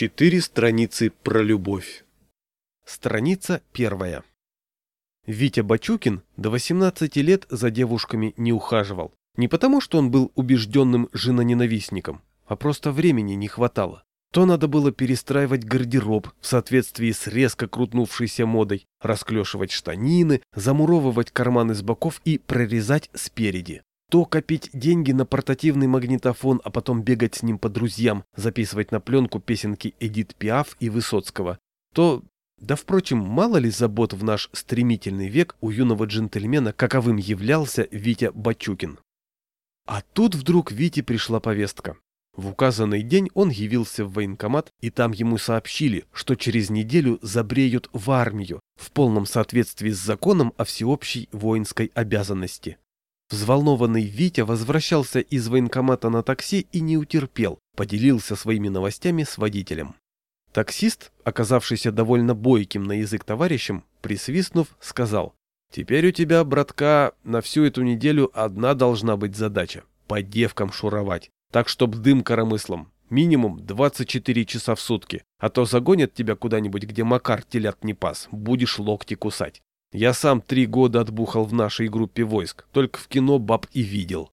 Четыре страницы про любовь. Страница первая. Витя Бачукин до 18 лет за девушками не ухаживал. Не потому, что он был убежденным женоненавистником, а просто времени не хватало. То надо было перестраивать гардероб в соответствии с резко крутнувшейся модой, расклешивать штанины, замуровывать карманы с боков и прорезать спереди то копить деньги на портативный магнитофон, а потом бегать с ним по друзьям, записывать на пленку песенки Эдит Пиаф и Высоцкого, то... Да, впрочем, мало ли забот в наш стремительный век у юного джентльмена, каковым являлся Витя Бачукин. А тут вдруг Вите пришла повестка. В указанный день он явился в военкомат, и там ему сообщили, что через неделю забреют в армию в полном соответствии с законом о всеобщей воинской обязанности. Взволнованный Витя возвращался из военкомата на такси и не утерпел, поделился своими новостями с водителем. Таксист, оказавшийся довольно бойким на язык товарищем, присвистнув, сказал, «Теперь у тебя, братка, на всю эту неделю одна должна быть задача – по девкам шуровать, так чтоб дым коромыслом, минимум 24 часа в сутки, а то загонят тебя куда-нибудь, где Макар телят не пас, будешь локти кусать. Я сам три года отбухал в нашей группе войск, только в кино баб и видел.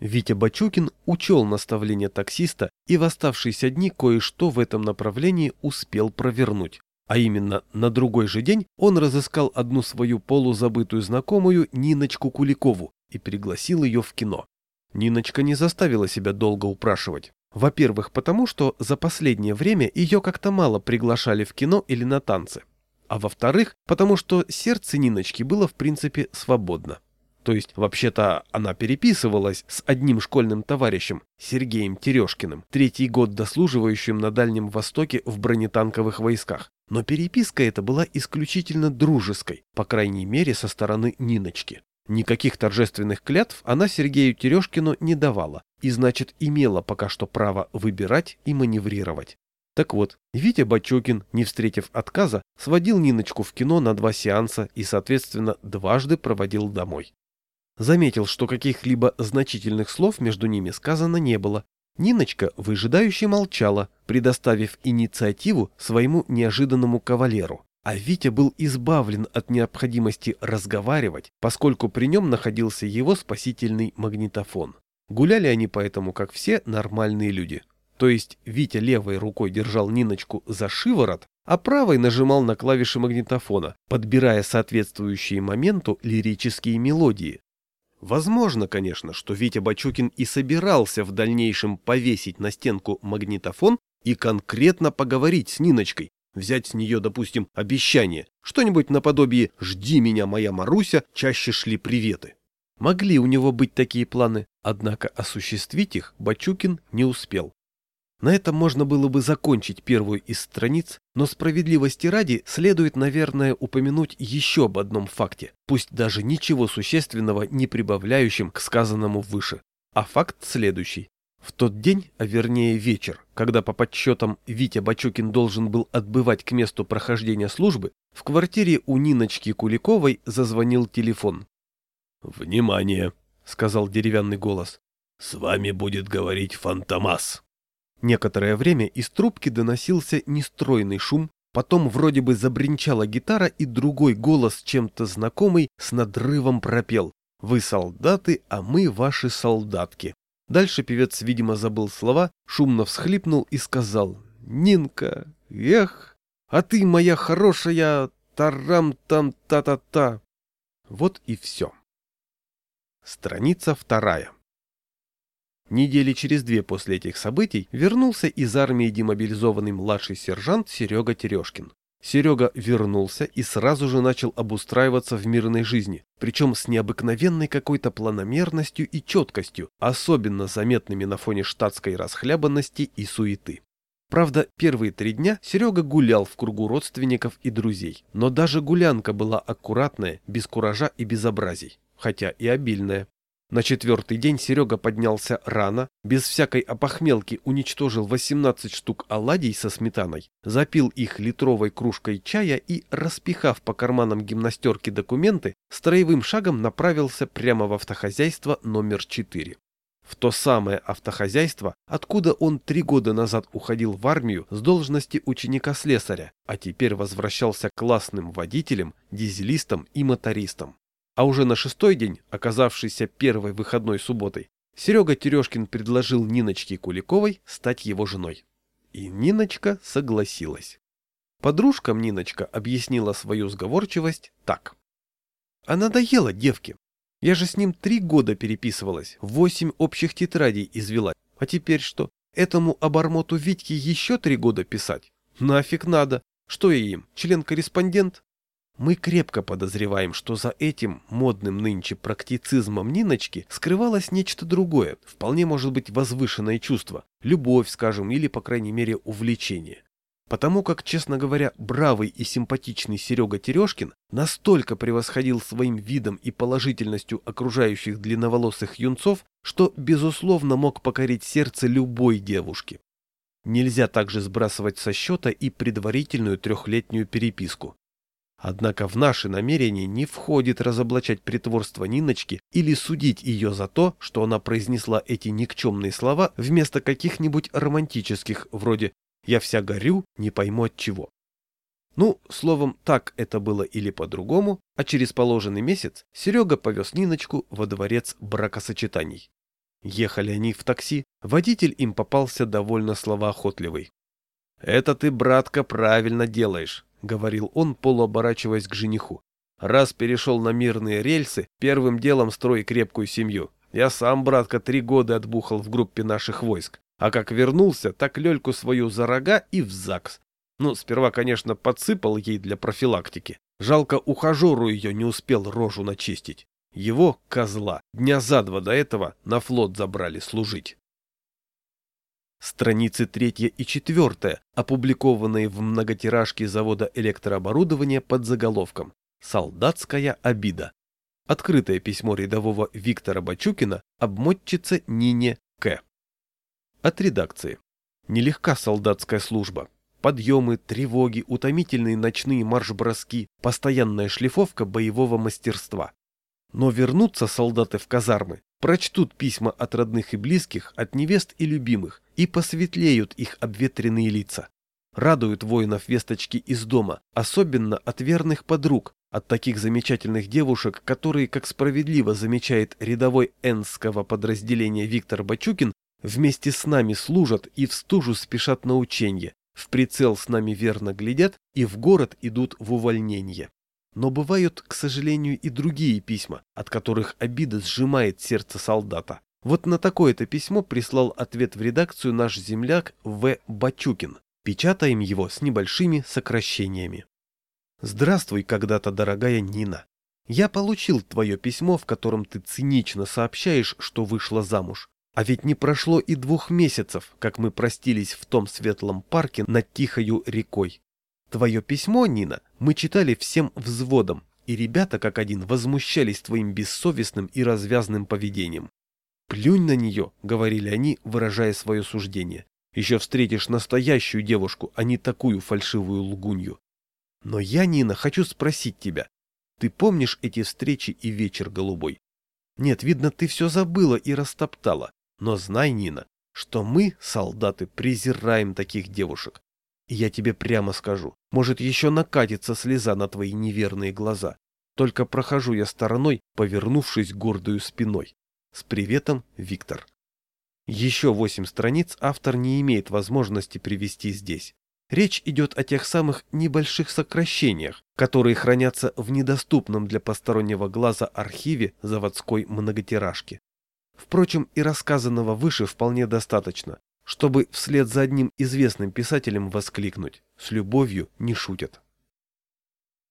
Витя Бачукин учел наставление таксиста и в оставшиеся дни кое-что в этом направлении успел провернуть. А именно, на другой же день он разыскал одну свою полузабытую знакомую Ниночку Куликову и пригласил ее в кино. Ниночка не заставила себя долго упрашивать. Во-первых, потому что за последнее время ее как-то мало приглашали в кино или на танцы а во-вторых, потому что сердце Ниночки было в принципе свободно. То есть, вообще-то, она переписывалась с одним школьным товарищем, Сергеем Терешкиным, третий год дослуживающим на Дальнем Востоке в бронетанковых войсках. Но переписка эта была исключительно дружеской, по крайней мере, со стороны Ниночки. Никаких торжественных клятв она Сергею Терешкину не давала, и значит имела пока что право выбирать и маневрировать. Так вот, Витя Бачокин, не встретив отказа, сводил Ниночку в кино на два сеанса и, соответственно, дважды проводил домой. Заметил, что каких-либо значительных слов между ними сказано не было. Ниночка выжидающе молчала, предоставив инициативу своему неожиданному кавалеру. А Витя был избавлен от необходимости разговаривать, поскольку при нем находился его спасительный магнитофон. Гуляли они поэтому, как все нормальные люди. То есть Витя левой рукой держал Ниночку за шиворот, а правой нажимал на клавиши магнитофона, подбирая соответствующие моменту лирические мелодии. Возможно, конечно, что Витя Бачукин и собирался в дальнейшем повесить на стенку магнитофон и конкретно поговорить с Ниночкой, взять с нее, допустим, обещание, что-нибудь наподобие «Жди меня, моя Маруся, чаще шли приветы». Могли у него быть такие планы, однако осуществить их Бачукин не успел. На этом можно было бы закончить первую из страниц, но справедливости ради следует, наверное, упомянуть еще об одном факте, пусть даже ничего существенного не прибавляющим к сказанному выше. А факт следующий. В тот день, а вернее вечер, когда по подсчетам Витя Бачукин должен был отбывать к месту прохождения службы, в квартире у Ниночки Куликовой зазвонил телефон. «Внимание!» — сказал деревянный голос. «С вами будет говорить Фантомас». Некоторое время из трубки доносился нестройный шум, потом вроде бы забринчала гитара, и другой голос, чем-то знакомый, с надрывом пропел «Вы солдаты, а мы ваши солдатки». Дальше певец, видимо, забыл слова, шумно всхлипнул и сказал «Нинка, эх, а ты моя хорошая тарам-там-та-та-та». Вот и все. Страница вторая. Недели через две после этих событий вернулся из армии демобилизованный младший сержант Серега Терешкин. Серега вернулся и сразу же начал обустраиваться в мирной жизни, причем с необыкновенной какой-то планомерностью и четкостью, особенно заметными на фоне штатской расхлябанности и суеты. Правда, первые три дня Серега гулял в кругу родственников и друзей, но даже гулянка была аккуратная, без куража и безобразий, хотя и обильная. На четвертый день Серега поднялся рано, без всякой опохмелки уничтожил 18 штук оладий со сметаной, запил их литровой кружкой чая и, распихав по карманам гимнастерки документы, строевым шагом направился прямо в автохозяйство номер 4. в то самое автохозяйство, откуда он три года назад уходил в армию с должности ученика-слесаря, а теперь возвращался классным водителем, дизелистом и мотористом. А уже на шестой день, оказавшийся первой выходной субботой, Серега Терешкин предложил Ниночке Куликовой стать его женой. И Ниночка согласилась. Подружкам Ниночка объяснила свою сговорчивость так. А надоело девке. Я же с ним три года переписывалась, восемь общих тетрадей извела. А теперь что, этому обормоту Витьке еще три года писать? Нафиг надо. Что я им, член-корреспондент? Мы крепко подозреваем, что за этим модным нынче практицизмом Ниночки скрывалось нечто другое, вполне может быть возвышенное чувство, любовь, скажем, или, по крайней мере, увлечение. Потому как, честно говоря, бравый и симпатичный Серега Терешкин настолько превосходил своим видом и положительностью окружающих длинноволосых юнцов, что, безусловно, мог покорить сердце любой девушки. Нельзя также сбрасывать со счета и предварительную трехлетнюю переписку. Однако в наши намерения не входит разоблачать притворство Ниночки или судить ее за то, что она произнесла эти никчемные слова вместо каких-нибудь романтических, вроде я вся горю, не пойму от чего. Ну, словом, так это было или по-другому, а через положенный месяц Серега повез Ниночку во дворец бракосочетаний. Ехали они в такси, водитель им попался довольно словоохотливый. «Это ты, братка, правильно делаешь», — говорил он, полуоборачиваясь к жениху. «Раз перешел на мирные рельсы, первым делом строй крепкую семью. Я сам, братка, три года отбухал в группе наших войск. А как вернулся, так Лёльку свою за рога и в ЗАГС. Ну, сперва, конечно, подсыпал ей для профилактики. Жалко, ухажеру ее не успел рожу начистить. Его, козла, дня за два до этого на флот забрали служить. Страницы третья и четвертая, опубликованные в многотиражке завода электрооборудования под заголовком «Солдатская обида». Открытое письмо рядового Виктора Бачукина обмотчице Нине К. От редакции. Нелегка солдатская служба. Подъемы, тревоги, утомительные ночные марш-броски, постоянная шлифовка боевого мастерства. Но вернутся солдаты в казармы, прочтут письма от родных и близких, от невест и любимых, и посветлеют их обветренные лица. Радуют воинов весточки из дома, особенно от верных подруг, от таких замечательных девушек, которые, как справедливо замечает рядовой Энского подразделения Виктор Бачукин, Вместе с нами служат и в стужу спешат на ученье, в прицел с нами верно глядят и в город идут в увольнение. Но бывают, к сожалению, и другие письма, от которых обида сжимает сердце солдата. Вот на такое-то письмо прислал ответ в редакцию наш земляк В. Бачукин. Печатаем его с небольшими сокращениями. Здравствуй, когда-то дорогая Нина. Я получил твое письмо, в котором ты цинично сообщаешь, что вышла замуж. А ведь не прошло и двух месяцев, как мы простились в том светлом парке над Тихою рекой. Твое письмо, Нина, мы читали всем взводом, и ребята как один возмущались твоим бессовестным и развязным поведением. «Плюнь на нее», — говорили они, выражая свое суждение. «Еще встретишь настоящую девушку, а не такую фальшивую лгунью». Но я, Нина, хочу спросить тебя. Ты помнишь эти встречи и вечер голубой? Нет, видно, ты все забыла и растоптала. Но знай, Нина, что мы, солдаты, презираем таких девушек. Я тебе прямо скажу, может еще накатится слеза на твои неверные глаза. Только прохожу я стороной, повернувшись гордою спиной. С приветом, Виктор. Еще восемь страниц автор не имеет возможности привести здесь. Речь идет о тех самых небольших сокращениях, которые хранятся в недоступном для постороннего глаза архиве заводской многотиражки. Впрочем, и рассказанного выше вполне достаточно, чтобы вслед за одним известным писателем воскликнуть «С любовью не шутят».